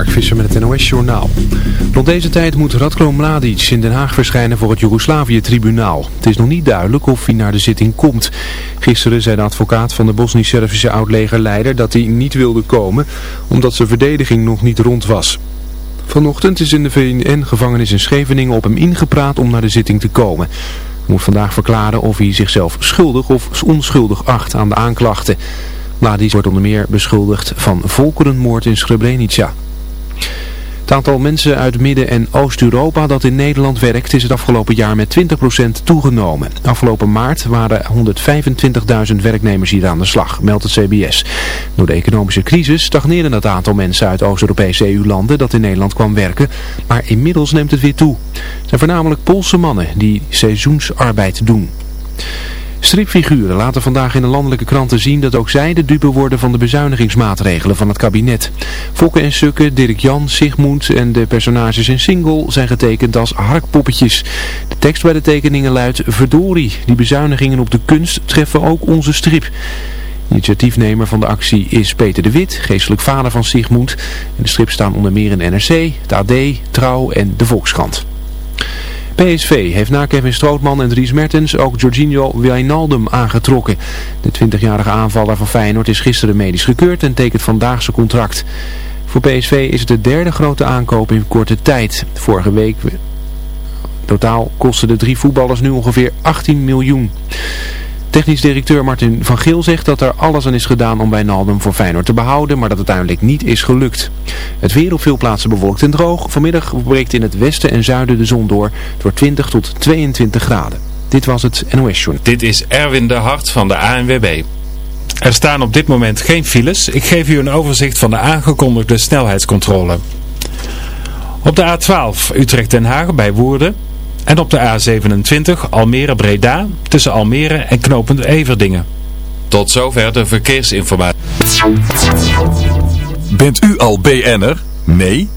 Mark Visser met het NOS Journaal. Rond deze tijd moet Radko Mladic in Den Haag verschijnen voor het Joegoslavië-tribunaal. Het is nog niet duidelijk of hij naar de zitting komt. Gisteren zei de advocaat van de Bosnisch-Servische oud-legerleider dat hij niet wilde komen, omdat zijn verdediging nog niet rond was. Vanochtend is in de VN-gevangenis in Scheveningen op hem ingepraat om naar de zitting te komen. Hij moet vandaag verklaren of hij zichzelf schuldig of onschuldig acht aan de aanklachten. Mladic wordt onder meer beschuldigd van volkerenmoord in Srebrenica. Het aantal mensen uit Midden- en Oost-Europa dat in Nederland werkt is het afgelopen jaar met 20% toegenomen. Afgelopen maart waren 125.000 werknemers hier aan de slag, meldt het CBS. Door de economische crisis stagneerde het aantal mensen uit Oost-Europese EU-landen dat in Nederland kwam werken, maar inmiddels neemt het weer toe. Het zijn voornamelijk Poolse mannen die seizoensarbeid doen. Stripfiguren laten vandaag in de landelijke kranten zien dat ook zij de dupe worden van de bezuinigingsmaatregelen van het kabinet. Fokke en Sukke, Dirk Jan, Sigmund en de personages in Single zijn getekend als harkpoppetjes. De tekst bij de tekeningen luidt, verdorie, die bezuinigingen op de kunst treffen ook onze strip. Initiatiefnemer van de actie is Peter de Wit, geestelijk vader van Sigmund. In de strip staan onder meer in NRC, het AD, Trouw en de Volkskrant. PSV heeft na Kevin Strootman en Dries Mertens ook Jorginho Wijnaldum aangetrokken. De 20-jarige aanvaller van Feyenoord is gisteren medisch gekeurd en tekent vandaag zijn contract. Voor PSV is het de derde grote aankoop in korte tijd. Vorige week totaal kosten de drie voetballers nu ongeveer 18 miljoen. Technisch directeur Martin van Geel zegt dat er alles aan is gedaan om Wijnaldum voor Feyenoord te behouden, maar dat het uiteindelijk niet is gelukt. Het weer op veel plaatsen bewolkt en droog. Vanmiddag breekt in het westen en zuiden de zon door. door 20 tot 22 graden. Dit was het NOS Journal. Dit is Erwin de Hart van de ANWB. Er staan op dit moment geen files. Ik geef u een overzicht van de aangekondigde snelheidscontrole. Op de A12 Utrecht-Den Haag bij Woerden en op de A27 Almere-Breda tussen Almere en knooppunt Everdingen. Tot zover de verkeersinformatie. Bent u al BN'er? Nee?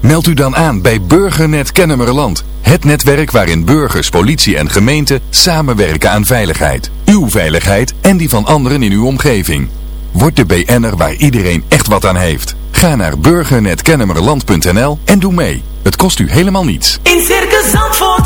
Meld u dan aan bij Burgernet Kennemerland. Het netwerk waarin burgers, politie en gemeente samenwerken aan veiligheid. Uw veiligheid en die van anderen in uw omgeving. Word de BN'er waar iedereen echt wat aan heeft. Ga naar burgernetkennemerland.nl en doe mee. Het kost u helemaal niets. In Circus Zandvoort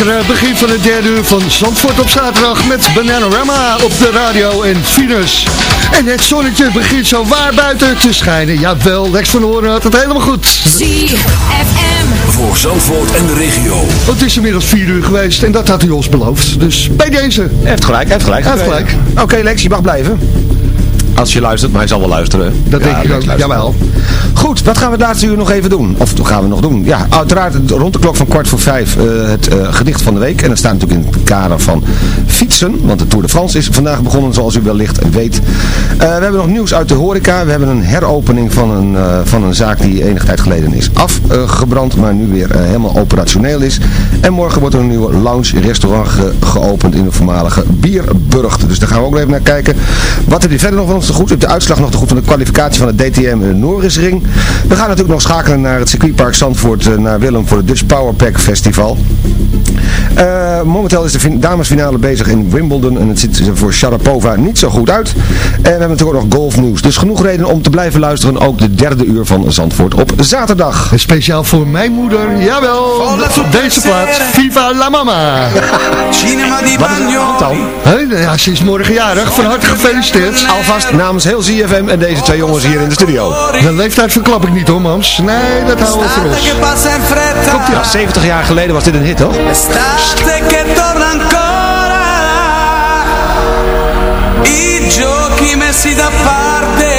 Een lekkere begin van het derde uur van Zandvoort op zaterdag met Bananarama op de radio en Venus. En het zonnetje begint zo waar buiten te schijnen. Jawel, Lex van Horen had het helemaal goed. ZFM. Voor Zandvoort en de regio. Het is inmiddels vier uur geweest en dat had u ons beloofd. Dus bij deze. Hij heeft gelijk, hij heeft gelijk. Hij heeft gelijk. Oké Lex, je mag blijven. Als je luistert, maar hij zal wel luisteren. Dat denk ik ook. Jawel. Goed, wat gaan we het laatste uur nog even doen? Of gaan we nog doen? Ja, uiteraard rond de klok van kwart voor vijf eh, het eh, gedicht van de week. En dat staat natuurlijk in het kader van fietsen. Want de Tour de France is vandaag begonnen, zoals u wellicht weet. Eh, we hebben nog nieuws uit de horeca. We hebben een heropening van een, van een zaak die enige tijd geleden is afgebrand. maar nu weer helemaal operationeel is. En morgen wordt er een nieuwe lounge-restaurant ge- geopend in de voormalige Bierburgt. Dus daar gaan we ook nog even naar kijken. Wat heb je verder nog van ons te goed? De uitslag nog te goed van de kwalificatie van de DTM Norrisring. We gaan natuurlijk nog schakelen naar het circuitpark Zandvoort, eh, naar Willem voor het Dutch Powerpack Festival. Eh, momenteel is de fin- damesfinale bezig in Wimbledon en het ziet er voor Sharapova niet zo goed uit. En we hebben natuurlijk ook nog golfnieuws. Dus genoeg reden om te blijven luisteren. Ook de derde uur van Zandvoort op zaterdag. Speciaal voor mijn moeder, jawel, deze plaats, Viva la Mama. Dan? Hè? Ja, ze is morgen jarig, van harte gefeliciteerd. Alvast namens heel ZFM en deze twee jongens hier in de studio. De leeftijd verklap ik niet hoor, mams. Nee, dat houden we voor ons. Komt ie Ja, aan. 70 jaar geleden was dit een hit, toch? I giochi messi da parte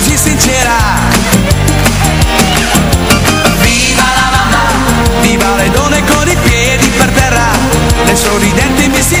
così sincera. Viva la mamma, viva le donne con i piedi per terra, le sorridenti misti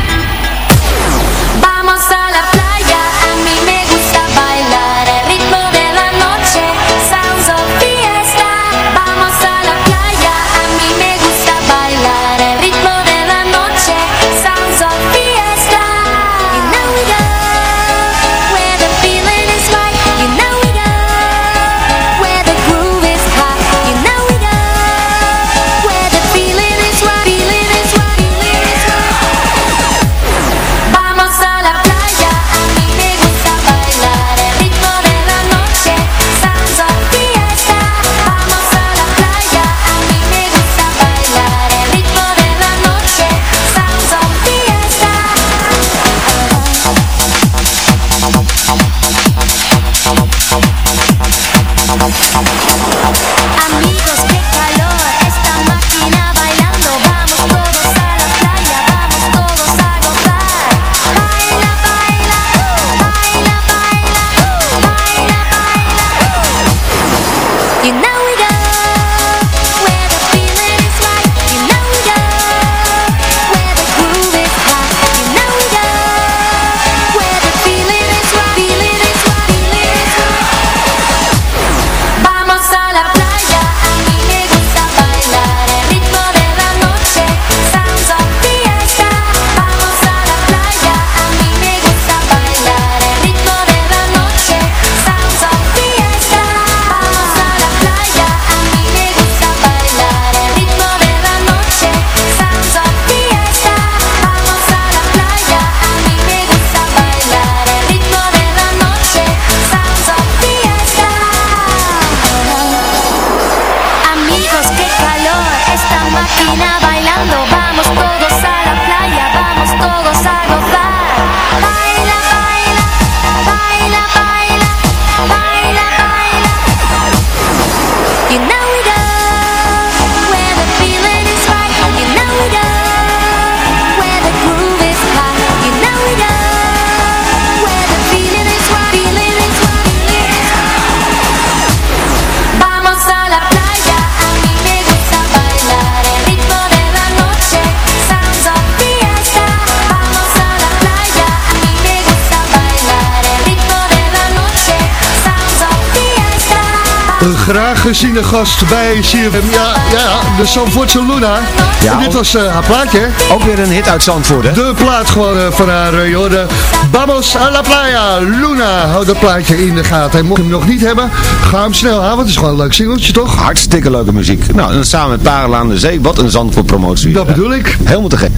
Een graag geziene gast bij CFM. Ja, ja, de Zandvoortse Luna. Ja, en dit was eh, haar plaatje? Ook weer een hit uit Zandvoort, hè? De plaat gewoon eh, van haar, uh, joh. De Vamos a la playa, Luna. Hou dat plaatje in de gaten. En mocht je hem nog niet hebben, ga hem snel halen. Want het is gewoon een leuk singeltje, toch? Hartstikke leuke muziek. Nou, en samen met Parel aan de Zee, wat een Zandvoort promotie. Dat bedoel ik. Helemaal te gek.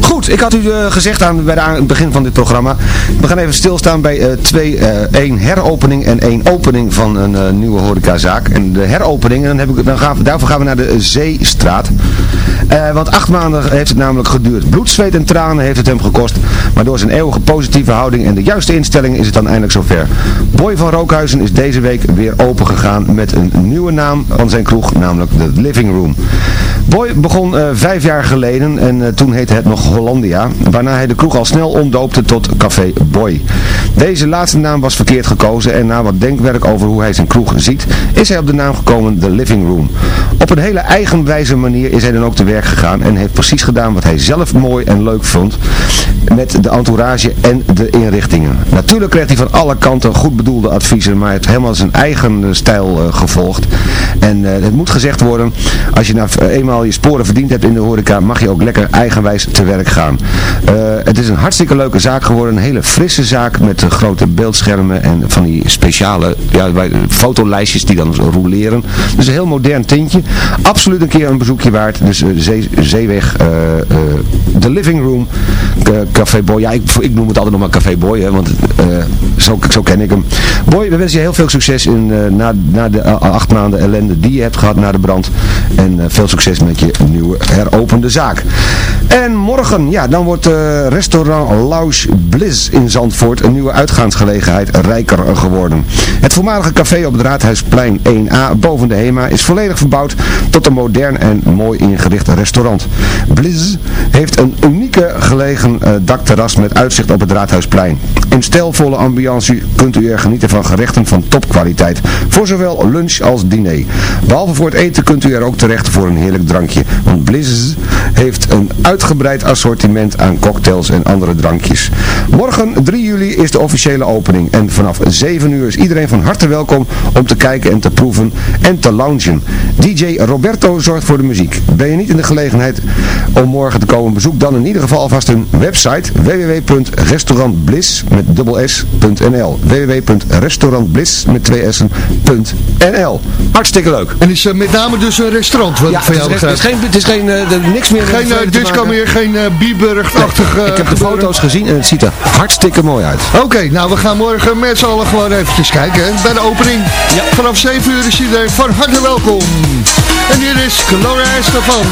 Goed, ik had u gezegd aan, bij de, aan het begin van dit programma. We gaan even stilstaan bij twee, één heropening en één opening van een nieuwe horecazaak. En de heropening, en dan heb ik, dan gaan we, daarvoor gaan we naar de Zeestraat. Eh, want acht maanden heeft het namelijk geduurd. Bloed, zweet en tranen heeft het hem gekost. Maar door zijn eeuwige positieve houding en de juiste instelling is het dan eindelijk zover. Boy van Rookhuizen is deze week weer open gegaan met een nieuwe naam van zijn kroeg, namelijk de Living Room. Boy begon eh, vijf jaar geleden en eh, toen heette het nog Hollandia, waarna hij de kroeg al snel omdoopte tot Café Boy. Deze laatste naam was verkeerd gekozen en na wat denkwerk over hoe hij zijn kroeg ziet, is hij op de naam gekomen The Living Room. Op een hele eigenwijze manier is hij dan ook te werk gegaan en heeft precies gedaan wat hij zelf mooi en leuk vond met de entourage en de inrichtingen. Natuurlijk kreeg hij van alle kanten goed bedoelde adviezen, maar hij heeft helemaal zijn eigen eh, stijl eh, gevolgd. En eh, het moet gezegd worden, als je nou eenmaal je sporen verdiend hebt in de horeca, mag je ook lekker eigenwijs te werk gaan. Het is een hartstikke leuke zaak geworden, een hele frisse zaak met grote beeldschermen en van die speciale ja, fotolijstjes die dan roleren. Dus een heel modern tintje. Absoluut een keer een bezoekje waard. Dus Zee, Zeeweg, eh, eh, The Living Room, K- Café Boy. Ja, ik, ik noem het altijd nog maar Café Boy, hè, want eh, zo, zo ken ik hem. Boy, we wensen je heel veel succes in, eh, na, na de eh, acht maanden ellende die je hebt gehad na de brand. En eh, veel succes met je nieuwe heropende zaak. En morgen, ja, dan wordt eh, restaurant Lounge Bliss in Zandvoort een nieuwe uitgaansgelegenheid rijker geworden. Het voormalige café op het Raadhuisplein 1A boven de HEMA is volledig verbouwd tot een modern en mooi ingericht restaurant. Bliss heeft een unieke gelegen eh, dakterras met uitzicht op het Raadhuisplein. In stijlvolle ambiance kunt u er genieten van gerechten van topkwaliteit, voor zowel lunch als diner. Behalve voor het eten kunt u er ook terecht voor een heerlijk drankje, want Bliss heeft een uitgebreid assortiment aan cocktails en andere drankjes. Morgen 3 juli is de officiële opening en vanaf 7 uur is iedereen van harte welkom om te kijken en te proeven en te loungen. DJ Roberto zorgt voor de muziek. Ben je niet in de gelegenheid om morgen te komen, bezoek dan in ieder geval alvast hun website www.restaurantbliss met dubbel s.nl www.restaurantbliss met twee s'en.nl Hartstikke leuk. En is eh, met name dus een restaurant, wat ik Ja, van het jou is, het is geen, het is geen eh, niks meer Geen te disco meer, geen uh, Bieburg-achtig Ik heb de foto's gezien en het ziet er hartstikke mooi uit. Oké, nou we gaan morgen met z'n allen gewoon eventjes kijken hè, bij de opening. Vanaf 7 uur is iedereen van harte welkom. En hier is Gloria Estefan.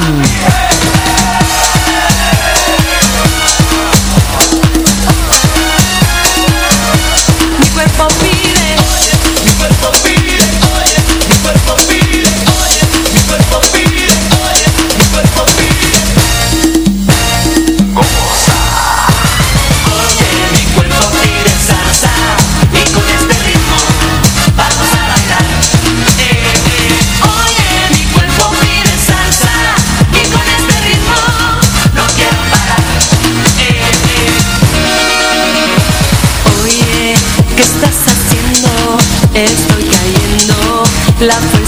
¿Qué estás haciendo? Estoy cayendo, la fuerza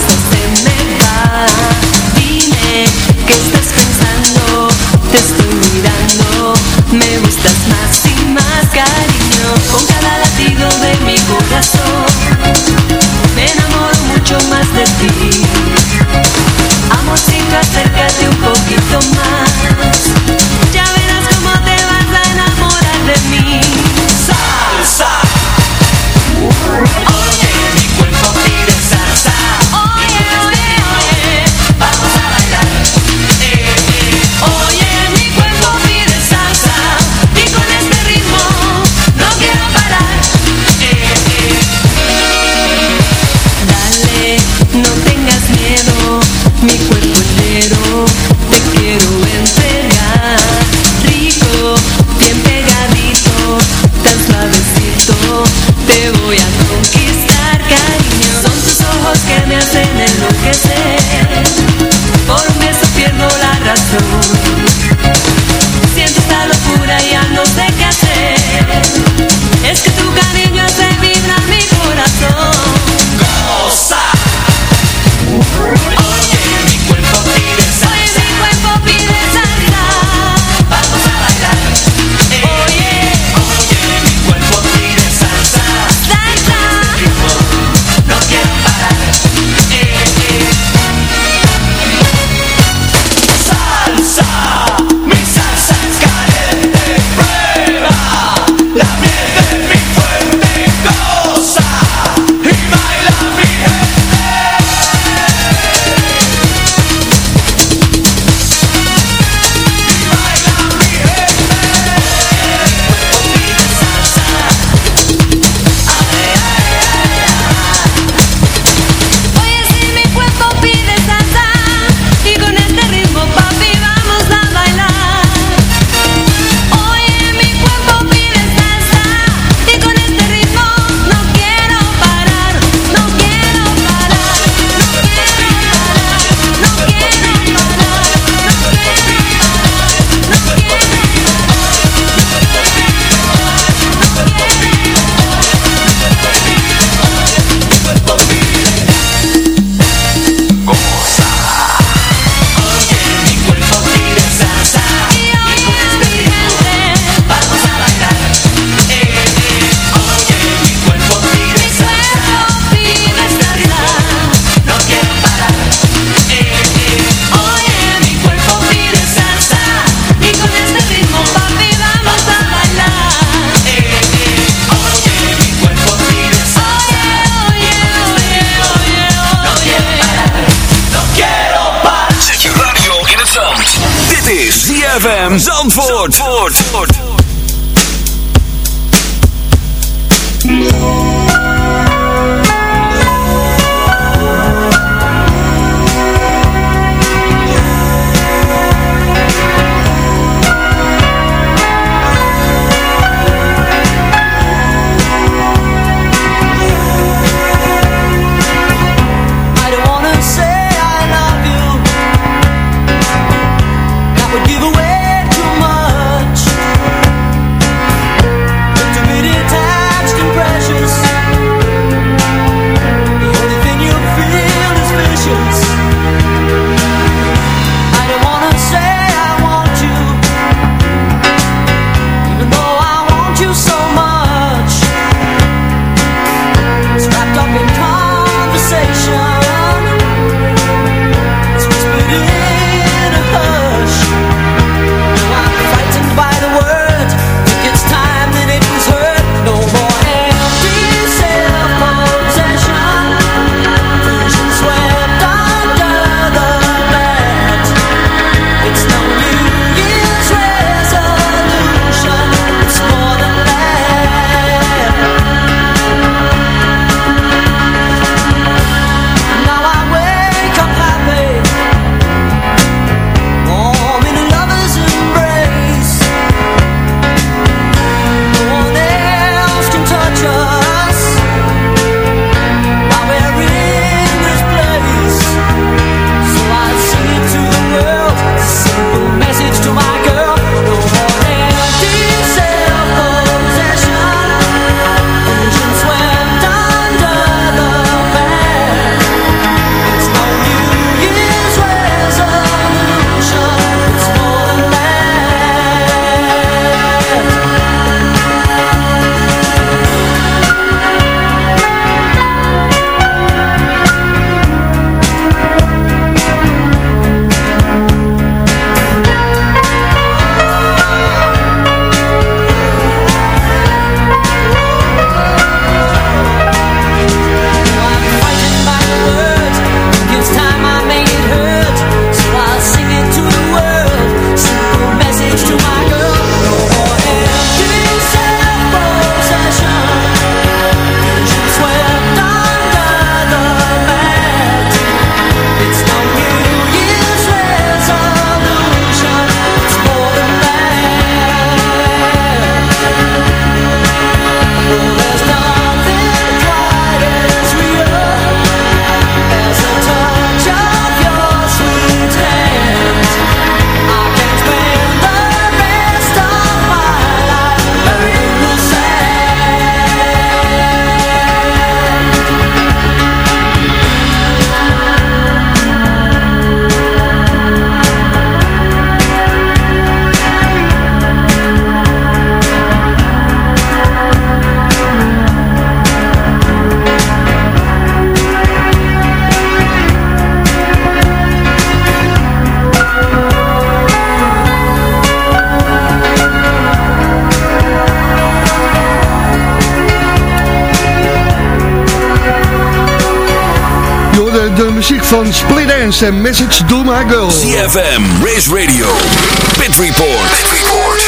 Zandvoort. Dance en Message to My Girl. CFM Race Radio. Pit Report. Pit Report.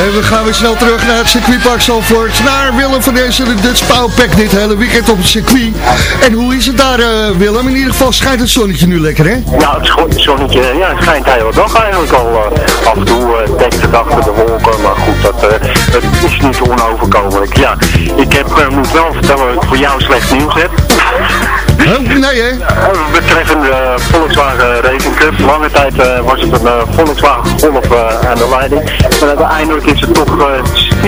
En we gaan weer snel terug naar het circuitpark Zalvoort. Naar Willem van deze de Dutch Powerpack dit hele weekend op het circuit. En hoe is het daar eh, Willem? In ieder geval schijnt het zonnetje nu lekker hè? Nou, het zonnetje ja, het schijnt dag eigenlijk al. eh, af en toe uh, dekt het achter de wolken, maar goed, dat, eh, het is niet onoverkomelijk. Ja, ik heb, moet wel vertellen dat ik voor jou slecht nieuws heb. Oh, nee hè? Eh, betreffende eh, Volkswagen Racing. Lange tijd eh, was het een Volkswagen Golf aan de leiding. Maar uiteindelijk is het toch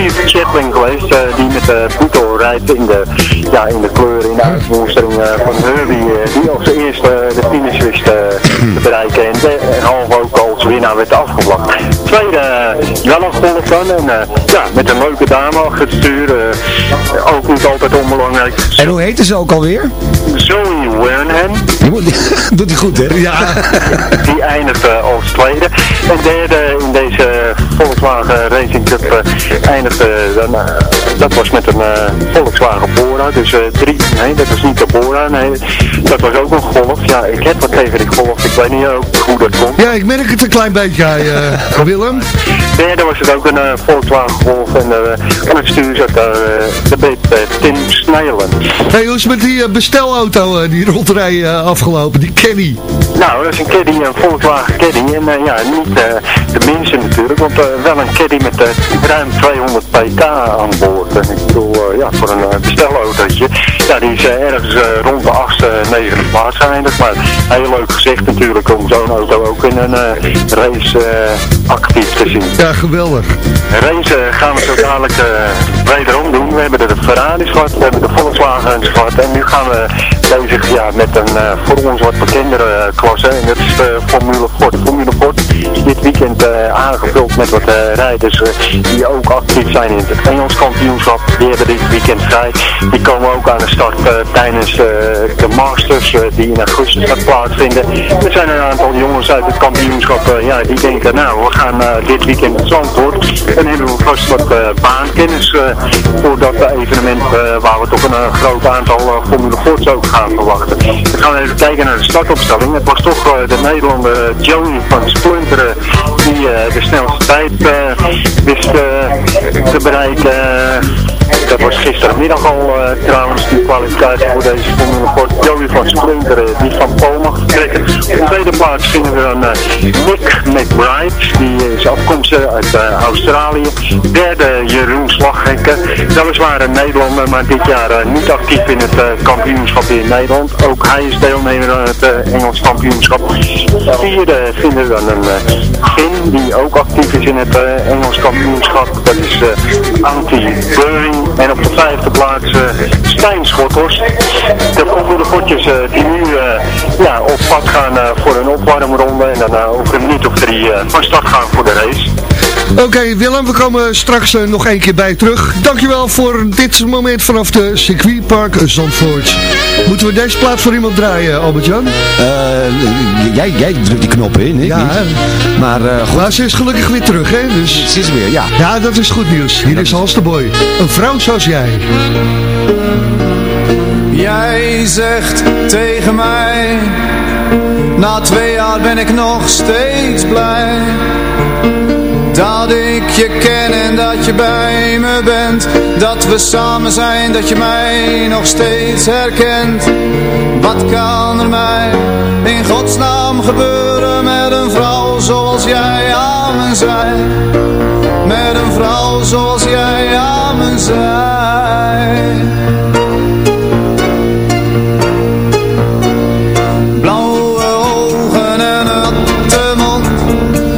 Steve Chatwin geweest eh, die met de Beetle rijdt in de, ja, in de kleur, in de uitvoering eh, van Herbie. eh, die als eerste de finish wist te bereiken en, de, en half ook als winnaar werd afgevlakt. Tweede wel een golf dan en ja, met een leuke dame achter het stuur. ook niet altijd onbelangrijk. En hoe heette ze ook alweer? Zoe Wernham. Doet hij goed, hè? Ja, Die eindigde als tweede. En derde in deze Volkswagen Racing Cup eh, dan, eh, dat was met een eh, Volkswagen Bora. Dus eh, drie, nee dat was niet de Bora, nee, dat was ook een Golf. Ja, ik heb wat tegen die Golf, ik weet niet ook hoe dat komt. ja, ik merk het een klein beetje, Willem. Derde was het ook een Volkswagen Golf en aan het stuur zat daar de beet Tim Snijlen. Hey, hoe is met die bestelauto die rondrij afgelopen, die Kenny? Nou, dat is een caddy, een Volkswagen caddy. En ja, niet de minste natuurlijk, want wel een caddy met ruim 200 pk aan boord. En ik bedoel, eh, ja, voor een uh, bestelautootje. Ja, die is eh, ergens eh, rond de 8e, 9e plaats geëindigd. Maar heel leuk gezegd natuurlijk om zo'n auto ook in een eh, race eh, actief te zien. Ja, geweldig. Race eh, gaan we zo dadelijk eh, wederom doen. We hebben de Ferraris gehad, we hebben de Volkswagens gehad en nu gaan we bezig ja, met een eh, voor ons wat bekendere eh, klasse. En dat is de Formule Ford. Formule Ford is dit weekend eh, aangevuld met wat eh, rijders eh, die ook actief zijn in het Engels kampioenschap. Die hebben dit weekend vrij. Die komen ook aan de start eh, tijdens eh, de Masters eh, die in augustus gaat plaatsvinden. Er zijn een aantal jongens uit het kampioenschap ja, die denken nou we gaan dit weekend naar Zandvoort. En hebben we vast wat baankennis voor dat evenement waar we toch een groot aantal Formule Fords ook gaan verwachten. We gaan even kijken naar de startopstelling. Het was toch de Nederlander Joey van Splunteren eh, de snelste tijd eh, wist eh, te bereiken. Dat was gistermiddag al eh, trouwens, die kwalificatie voor deze Formule Ford. Joey van Splunteren, die van Pool mag vertrekken. Op de tweede plaats vinden we dan eh, Nick McBride, die is afkomstig uit eh, Australië. Derde Jeroen Slaghekken, weliswaar een Nederlander, maar dit jaar eh, niet actief in het eh, kampioenschap in Nederland. Ook hij is deelnemer aan het eh, Engels kampioenschap. Vierde vinden we dan een eh, Finn, die ook actief is in het eh, Engels kampioenschap. Dat is eh Antti Beuring. En op de vijfde plaats eh Stijn Schotters. De volgende potjes eh, die nu eh, ja, op pad gaan voor een opwarmronde. En eh, over een minuut of drie van start gaan voor de race. Oké Willem, we komen straks eh, nog één keer bij je terug. Dankjewel voor dit moment vanaf de circuitpark Zandvoort. Moeten we deze plaat voor iemand draaien, Albert-Jan? Eh, jij, jij drukt die knop in, ik Ja, niet. Maar eh, goed, Maar ze is gelukkig weer terug, hè? Dus... ze is er weer, ja. Ja, dat is goed nieuws. Hier is Hans de Boy. Een vrouw zoals jij. Jij zegt tegen mij, na twee jaar ben ik nog steeds blij. Dat ik je ken en dat je bij me bent. Dat we samen zijn, dat je mij nog steeds herkent. Wat kan er mij in godsnaam gebeuren met een vrouw zoals jij aan me? Met een vrouw zoals jij aan me.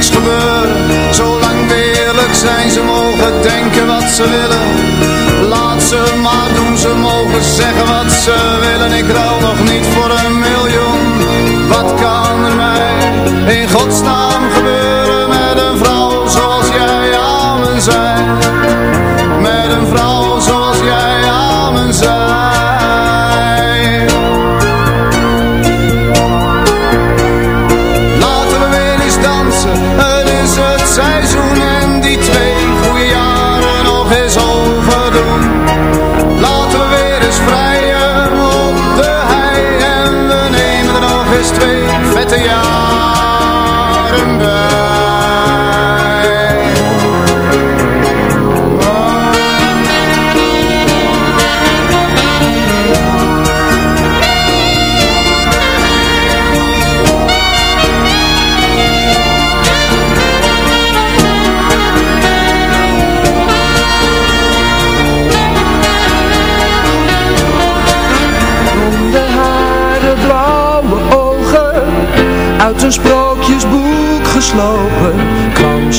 niks gebeuren, zolang we eerlijk zijn. Ze mogen denken wat ze willen. Laat ze maar doen, ze mogen zeggen wat ze willen. Ik rouw nog niet voor een miljoen. Wat kan er mij in godsnaam vette jaar.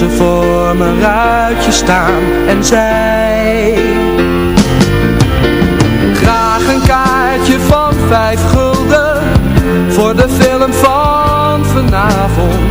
Ze voor mijn ruitje staan en zei Graag een kaartje van vijf gulden voor de film van vanavond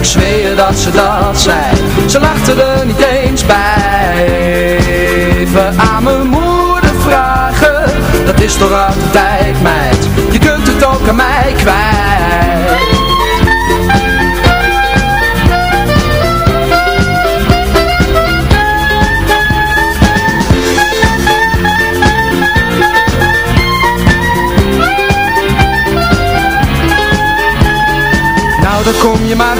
Ik zweer dat ze dat zei. Ze lachte er niet eens bij. Even aan mijn moeder vragen. Dat is toch uit de tijd meid. Je kunt het ook aan mij kwijt. Nou, daar kom je maar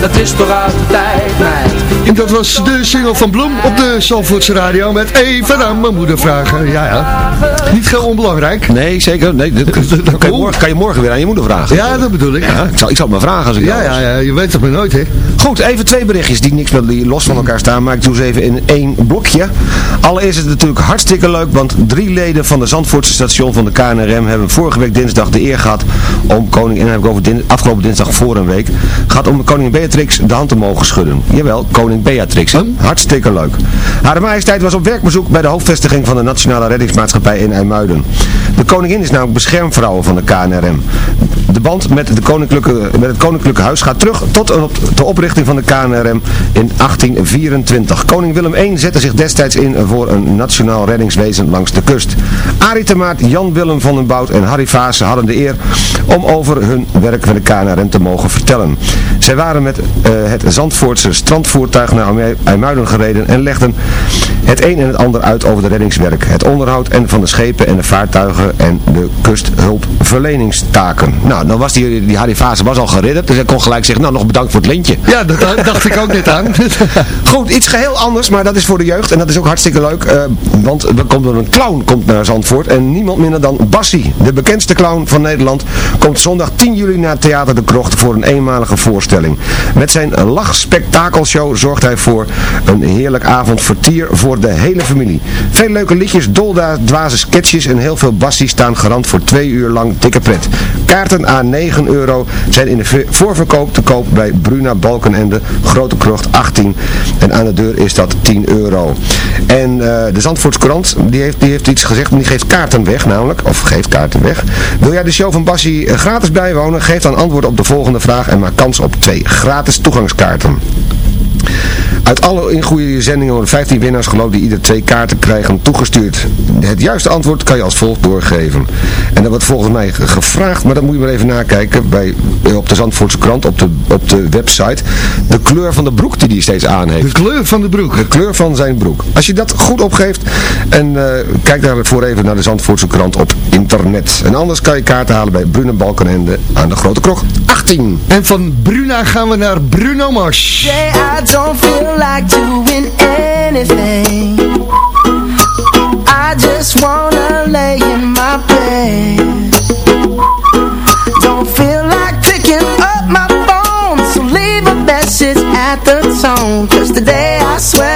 dat is toch uit de tijd, meid. En dat was de single van Bloem op de Zandvoortse Radio met even aan mijn moeder vragen. Ja, ja. Niet heel onbelangrijk. Nee, zeker. Nee, dat, dat kan, je morgen, kan je morgen weer aan je moeder vragen. Ja, dat bedoel ik. Ja, ik, zal, ik zal het maar vragen als ik Ja, ja, ja, je weet het maar nooit, hè. Goed, even twee berichtjes die niks met die los van elkaar staan, maar ik doe ze even in één blokje. Allereerst is het natuurlijk hartstikke leuk, want drie leden van de Zandvoortse station van de KNRM hebben vorige week dinsdag de eer gehad om koning, en dan heb ik over din, afgelopen dinsdag voor een week, gehad om koningin Beatrix de hand te mogen schudden. Jawel, koning Beatrix. Hartstikke leuk. Hare majesteit was op werkbezoek bij de hoofdvestiging van de Nationale Reddingsmaatschappij in De koningin is namelijk beschermvrouw van de KNRM. De band met, de koninklijke, met het koninklijke huis gaat terug tot de oprichting van de KNRM in 1824. Koning Willem I zette zich destijds in voor een nationaal reddingswezen langs de kust. Arie de Maat, Jan Willem van den Bout en Harry Vaassen hadden de eer om over hun werk met de KNRM te mogen vertellen. Zij waren met eh, het Zandvoortse strandvoertuig naar IJmu- IJmuiden gereden en legden het een en het ander uit over de reddingswerk, het onderhoud en van de schepen en de vaartuigen en de kusthulpverleningstaken. Nou, dan was die, die Harry was al geridderd, dus hij kon gelijk zeggen, nou nog bedankt voor het lintje. Ja, dat dacht ik ook net aan. Goed, iets geheel anders, maar dat is voor de jeugd en dat is ook hartstikke leuk. eh, want er komt er een clown komt naar Zandvoort en niemand minder dan Bassie, de bekendste clown van Nederland, komt zondag 10 juli naar Theater de Krocht voor een eenmalige voorstelling. Met zijn lachspektakelshow zorgt hij voor een heerlijk avondvertier voor de hele familie. Veel leuke liedjes, dolda, dwaze sketches en heel veel Bassie staan garant voor twee uur lang dikke pret. Kaarten aan 9 euro zijn in de ve- voorverkoop te koop bij Bruna Balkenende, Grote Krocht 18. En aan de deur is dat 10 euro. En eh, de Zandvoorts Courant, die heeft, die heeft iets gezegd, die geeft kaarten weg namelijk, of geeft kaarten weg. Wil jij de show van Bassie eh, gratis bijwonen? Geef dan antwoord op de volgende vraag en maak kans op twee gratis toegangskaarten. Uit alle ingoede zendingen worden 15 winnaars geloof die ieder twee kaarten krijgen toegestuurd. Het juiste antwoord kan je als volgt doorgeven. En dat wordt volgens mij gevraagd, maar dat moet je maar even nakijken bij, eh, op de Zandvoortse krant, op de, op de website. De kleur van de broek die hij steeds aan heeft. De kleur van de broek? De kleur van zijn broek. Als je dat goed opgeeft en eh, kijk daarvoor even naar de Zandvoortse krant op internet. En anders kan je kaarten halen bij Bruna Balkenende aan de Grote Krog 18. En van Bruna gaan we naar Bruno Mars. Say I don't feel like doing anything. I just wanna lay in my bed. Don't feel like picking up my phone So leave a message at the tone. Cause today I swear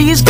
she's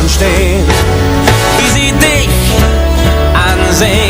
und stehen, wie sie dich ansehen.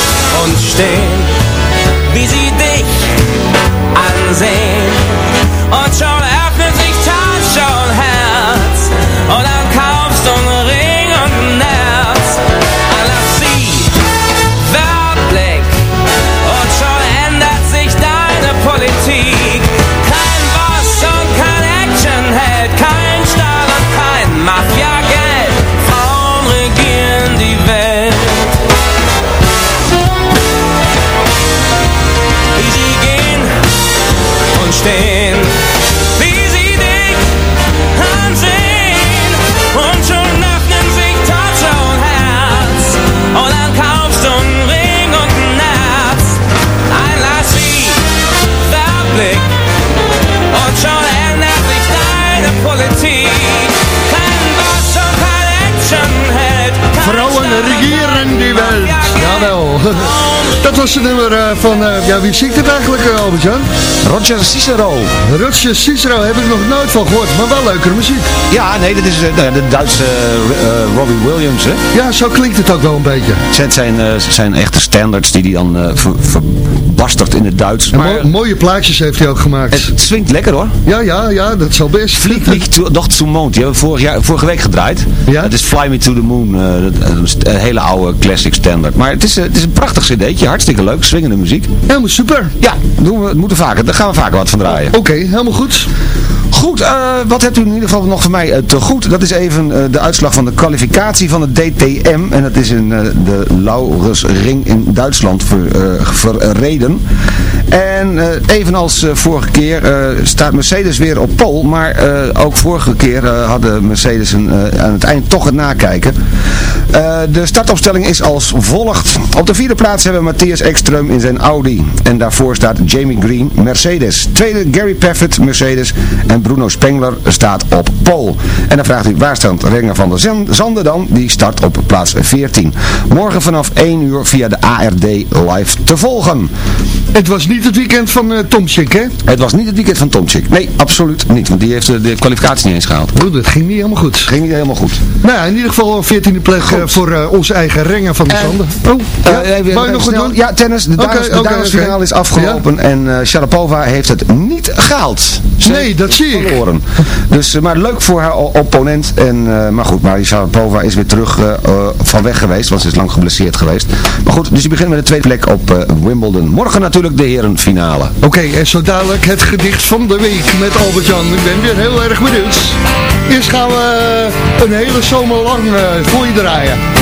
und stehen, wie sie dich ansehen. Was het nummer eh, van, eh, ja wie zingt het eigenlijk eh, Albert-Jan? Roger Cicero. Roger Cicero heb ik nog nooit van gehoord, maar wel leukere muziek. Ja, nee, dat is nou de Duitse Robbie Williams, hè? Ja, zo klinkt het ook wel een beetje. Het zijn, zijn echte standards die hij dan ver, verbastert in het Duits. Maar mo- mooie plaatjes heeft hij ook gemaakt. het, swingt lekker hoor. Ja, ja, ja, dat zal best. Flieg me to, doch to Mond. Die hebben we vorig jaar, vorige week gedraaid. Ja? Het is Fly Me to the Moon. een hele oude classic standard. Maar het is, het is een prachtig cd'tje. Hartstikke leuk. Swingende muziek. Helemaal super. Ja, doen we, moeten vaker. Daar gaan we vaker wat van draaien. Oké, helemaal goed. Goed, eh, wat hebt u in ieder geval nog voor mij eh, te goed? Dat is even eh, de uitslag van de kwalificatie van het DTM. En dat is in eh, de Laurusring in Duitsland ver, verreden. En evenals vorige keer staat Mercedes weer op pol. Maar ook vorige keer hadden Mercedes een, aan het eind toch het nakijken. De startopstelling is als volgt. Op de vierde plaats hebben we Matthias Ekström in zijn Audi. En daarvoor staat Jamie Green, Mercedes. Tweede Gary Paffett, Mercedes. En Bruno Spengler staat op pole. En dan vraagt u, waar staat Renger van der Zan- Zanden dan? Die start op plaats 14. Morgen vanaf 1 uur via de ARD live te volgen. Het was niet het weekend van eh Tomczyk, hè? Het was niet het weekend van Tomczyk. Nee, absoluut niet. Want die heeft eh, de kwalificatie niet eens gehaald. Oeh, dat ging niet helemaal goed. Ging niet helemaal goed. Nou ja, in ieder geval een veertiende plek eh, voor eh, onze eigen Renger van de En- Zanden. Oh, ja, Eh, even- wou je nog wat snel- doen? Ja, tennis. De, damesfinale is afgelopen. En eh Sharapova heeft het niet gehaald. Ze Nee, dat zie ik. verloren. Dus, eh, maar leuk voor haar opponent. En, eh, maar goed, Marie Sharapova is weer terug eh, eh, van weg geweest. Want ze is lang geblesseerd geweest. Maar goed, dus die beginnen met de tweede plek op eh, Wimbledon. Morgen natuurlijk de herenfinale. Oké, en zo dadelijk het gedicht van de week met Albert-Jan. Ik ben weer heel erg benieuwd. Eerst gaan we een hele zomer lang eh, voor je draaien.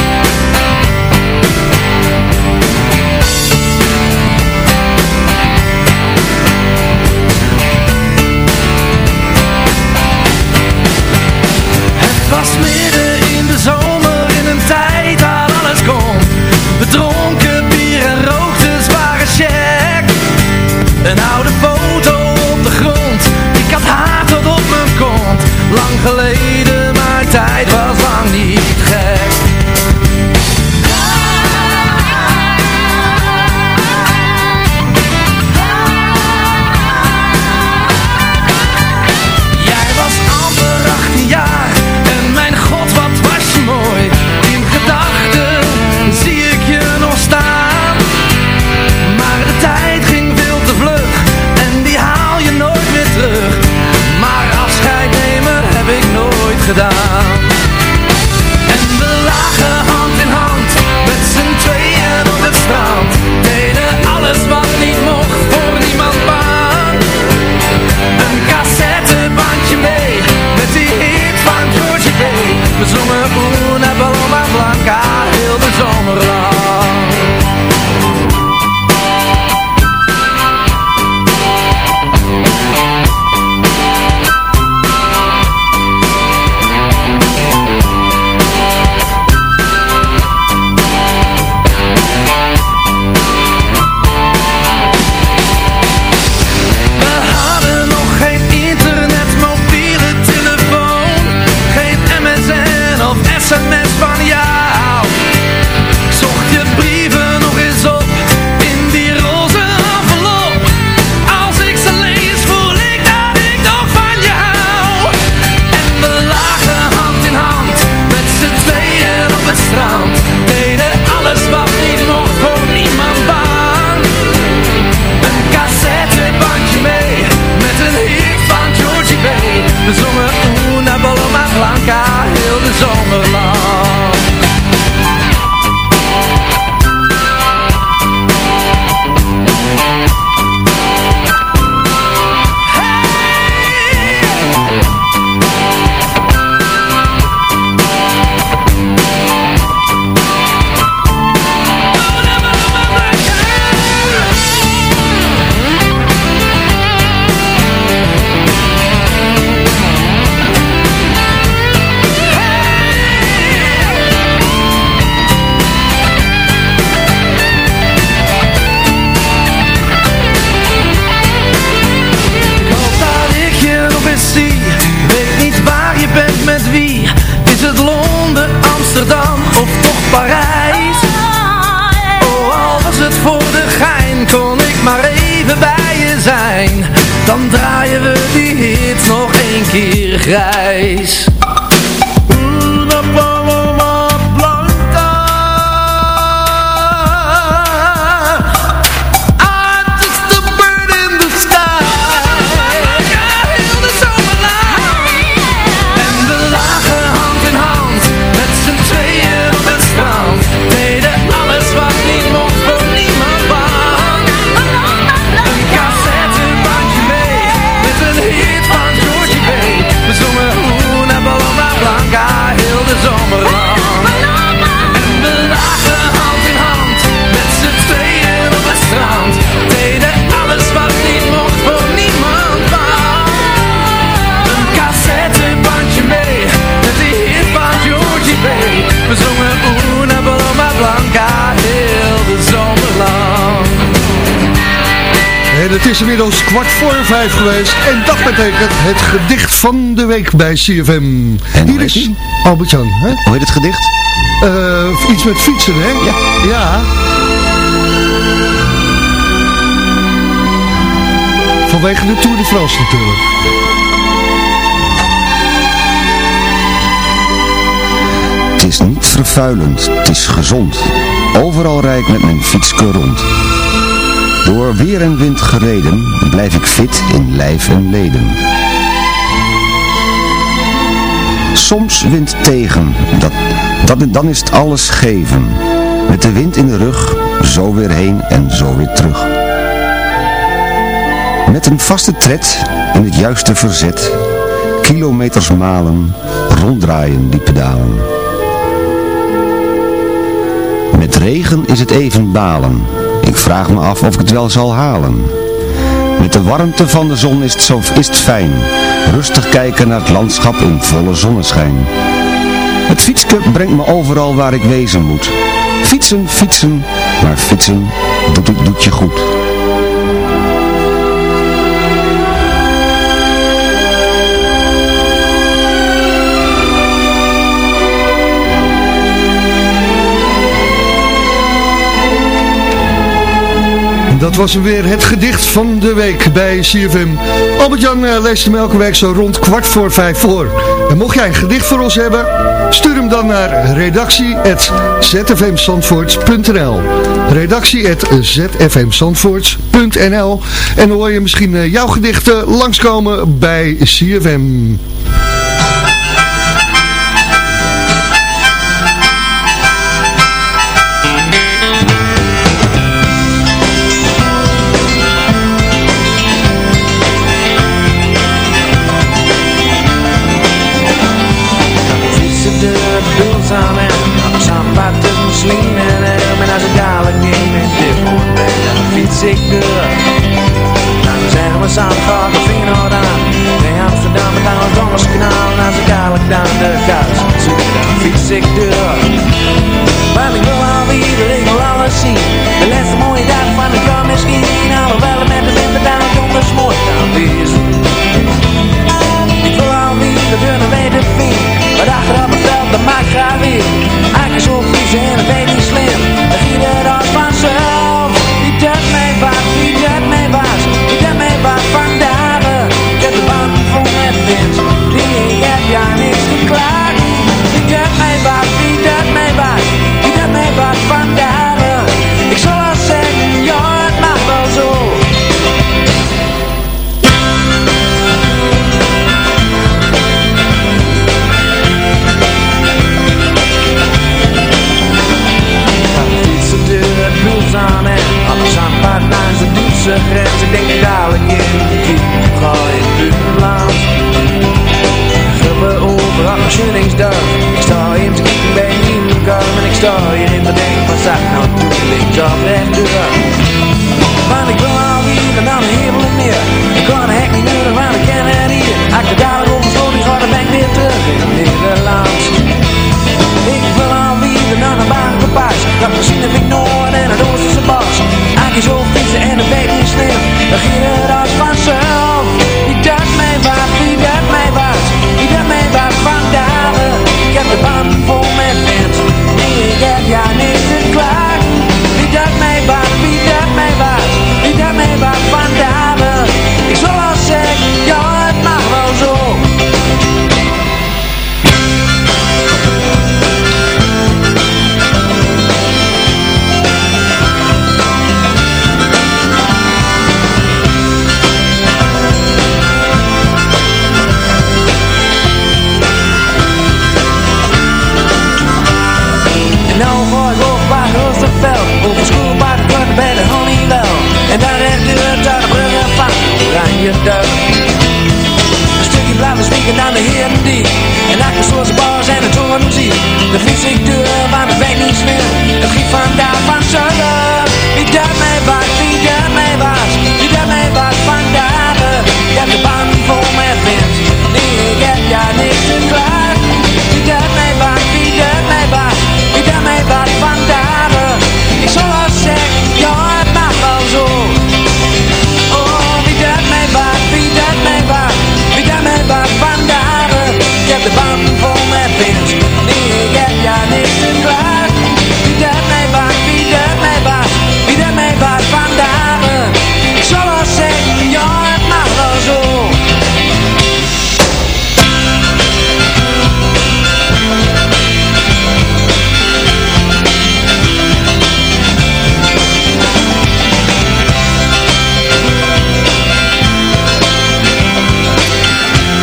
is inmiddels kwart voor vijf geweest. En dat betekent het gedicht van de week bij CFM. En Hier is Albert-Jan. Hoe heet het gedicht? Uh, iets met fietsen, hè? Ja. ja. Vanwege de Tour de France natuurlijk. Het is niet vervuilend, het is gezond. Overal rijk met mijn fietske rond. Door weer en wind gereden, blijf ik fit in lijf en leden. Soms wind tegen, dat, dat, dan is het alles geven. Met de wind in de rug, zo weer heen en zo weer terug. Met een vaste tred, in het juiste verzet, kilometers malen, ronddraaien die pedalen. Met regen is het even balen ik vraag me af of ik het wel zal halen. Met de warmte van de zon is het, zo, is het fijn. Rustig kijken naar het landschap in volle zonneschijn. Het fietsen brengt me overal waar ik wezen moet. Fietsen, fietsen, maar fietsen doet, doet je goed. dat was weer het gedicht van de week bij CFM. Albert-Jan eh, leest hem elke week zo rond kwart voor vijf voor. En mocht jij een gedicht voor ons hebben, stuur hem dan naar redactie@zfmsandvoorts.nl. Redactie@zfmsandvoorts.nl En dan hoor je misschien eh, jouw gedichten langskomen bij CFM.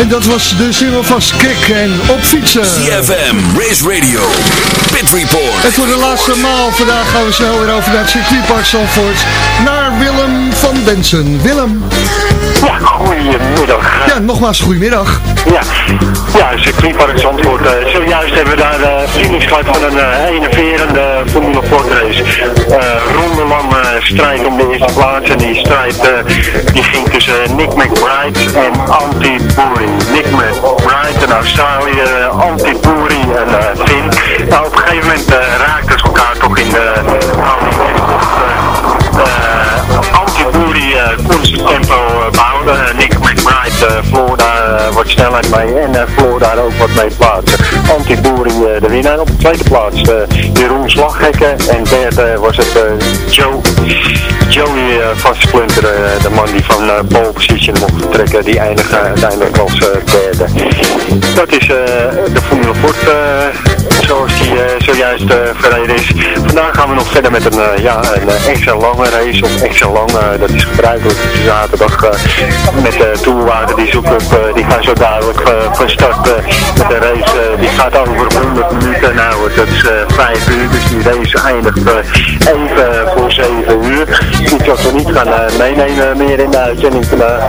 En dat was de single van Skik en op fietsen. CFM, Race Radio, Pit Report. En voor de laatste maal vandaag gaan we snel weer over naar het circuitpark Zandvoort. Naar Willem van Bensen. Willem. Ja, goedemiddag. Ja, nogmaals goedemiddag. Ja, ja circuitpark Zandvoort. Uh, zojuist hebben we daar de finish gehad van een uh, enerverende Formule Ford race. Uh, rondelange strijd om de eerste plaats. En die strijd die ging tussen Nick McBride en Antti Puri. Nick McBride, een Australië, Antti Puri en Finn. Nou, op een gegeven moment raakten ze elkaar toch in de Antti Puri kon zijn tempo behouden. Nick McBride verloor daar wat snelheid mee en verloor daar ook wat mee plaatsen. Antti Puri de winnaar op de tweede plaats. Jeroen Slaghekken en derde was het Joe, Joey van Splinter, de man die van pole position mocht vertrekken. Die eindigde uiteindelijk als derde. Dat is de Formule Ford zoals die zojuist verreden is. Vandaag gaan we nog verder met een, ja, een extra lange race, of extra lang, dat is gebruikelijk zaterdag met de toerwaarden die zoeken op, die gaan zo dadelijk van start met de race, die gaat over 100 minuten, nou dat is 5 uur, dus die race eindigt even voor 7 uur. Iets wat we niet gaan meenemen meer in de uitzending vandaag.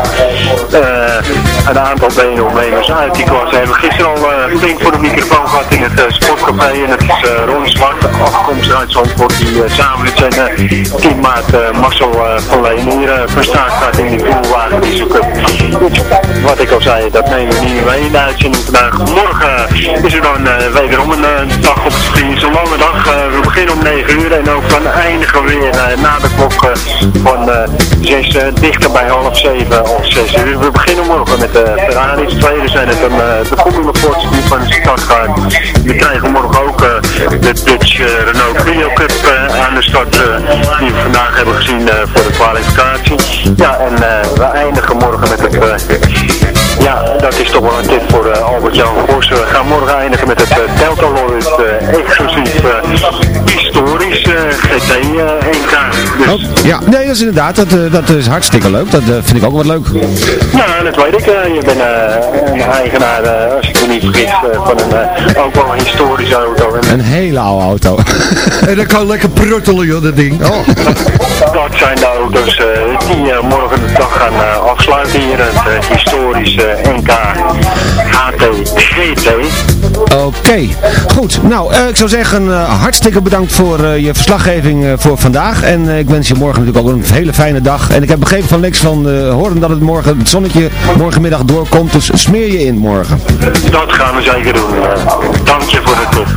een aantal BNO-memers uit die klas hebben gisteren al flink voor de microfoon gehad in het sportcafé en het is Ron Zwart, afkomstig uit Zandvoort, die samen met zijn teammaat Marcel van Leen hier gaat in die poolwagen die zoeken. Iets wat ik al zei, dat nemen we niet mee in de uitzending vandaag. Morgen is er dan wederom een dag op het een lange dag. we beginnen om 9 uur en ook van eindigen we weer na de klok van 6 dichter bij half 7 of 6 uur. We beginnen morgen met de Ferraris. Tweede zijn het dan de Formule Fords die van de start gaan. We krijgen morgen ook de Dutch Renault Clio Cup aan de start die we vandaag hebben gezien voor de kwalificatie. Ja, en we eindigen morgen met het ja, dat is toch wel een tip voor uh, Albert-Jan Vos. We gaan morgen eindigen met het uh, Delta Lloyd uh, exclusief historisch GT NK. Dus... Oh, ja, nee, dat is inderdaad, dat, dat is hartstikke leuk. Dat vind ik ook wat leuk. Ja, dat weet ik. je bent een eigenaar, als ik me niet vergis, van een ook wel een historische auto. En... Een hele oude auto. en dat kan lekker pruttelen, joh, dat ding. Oh. dat zijn de auto's die morgen de dag gaan afsluiten hier. Het historische NK HT GT. Oké, goed. Nou, uh, ik zou zeggen uh, hartstikke bedankt voor uh, je verslaggeving voor vandaag. En ik wens je morgen natuurlijk ook een hele fijne dag. En ik heb begrepen van Lex van Horen dat het morgen het zonnetje morgenmiddag doorkomt. Dus smeer je in morgen. Dat gaan we zeker doen. Dank je voor de tip.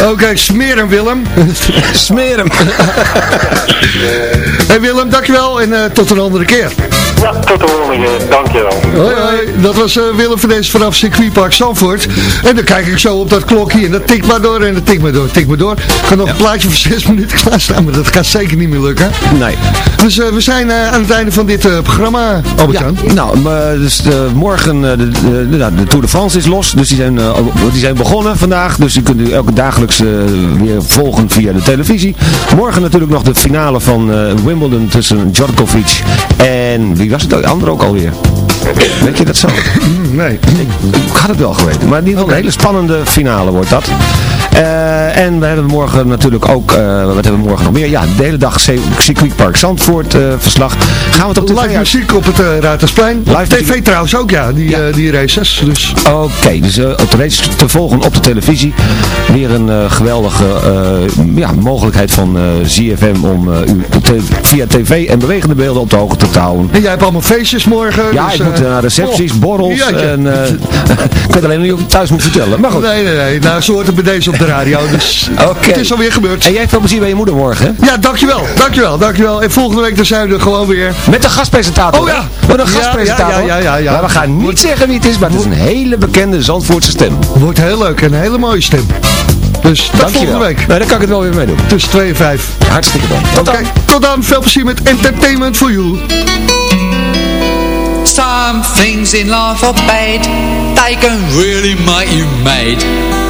Oké, okay, smeer hem Willem. smeer hem. hey Willem, dankjewel en tot een andere keer. Ja, tot de volgende keer. Dankjewel. Hoi, hoi. Dat was uh, Willem van deze vanaf circuitpark Zandvoort. En dan kijk ik zo op dat klokje en dat tikt maar door en dat tikt maar door, tikt maar door. Ik kan nog ja. een plaatje voor 6 minuten klaarstaan, maar dat gaat zeker niet meer lukken. Nee. Dus uh, we zijn uh, aan het einde van dit programma, Albert-Jan. Ja, nou, dus morgen de, de, de, de, Tour de France is los, dus die zijn, die zijn begonnen vandaag. Dus die kunt u elke dagelijks weer volgen via de televisie. Morgen natuurlijk nog de finale van Wimbledon tussen Djokovic en wie was het? De andere ook alweer. Weet je dat zo? Nee. Ik, ik had het wel geweten. Maar in ieder geval een hele spannende finale wordt dat. Uh, en we hebben morgen natuurlijk ook, uh, wat hebben we morgen nog meer? Ja, de hele dag circuitpark Zandvoort uh, verslag. Gaan we het op de Live muziek op het Ruitersplein. Live TV muziek. trouwens ook, ja, die, ja. die races. Dus. Oké, okay, dus op de race te volgen op de televisie. Weer een geweldige ja, mogelijkheid van ZFM om u te, via tv en bewegende beelden op de hoogte te houden. En jij hebt allemaal feestjes morgen. Ja, dus, ik moet naar recepties, oh, borrels. Ja, en, ik weet alleen niet of ik thuis moet vertellen. Maar goed. Nee, nee, nee. Nou, zo hoort het bij deze op de radio. Dus okay. het is alweer gebeurd. En jij veel plezier bij je moeder morgen, hè? Ja, dankjewel. Dankjewel, dankjewel. En volgende week dan zijn we er gewoon weer. Met de gastpresentator. Oh ja. Met een gastpresentator. Ja, ja, ja. ja, ja. Maar we gaan niet Wordt... zeggen wie het is, maar het is een hele bekende Zandvoortse stem. Wordt heel leuk. Een hele mooie stem. Dus tot Dankjewel. volgende week. Nee, dan kan ik het wel weer mee doen. Tussen 2 en 5. Hartstikke bedankt. Tot dan. Okay. Tot dan. Veel plezier met Entertainment for You. Some things in life are bad. They can really make you mad.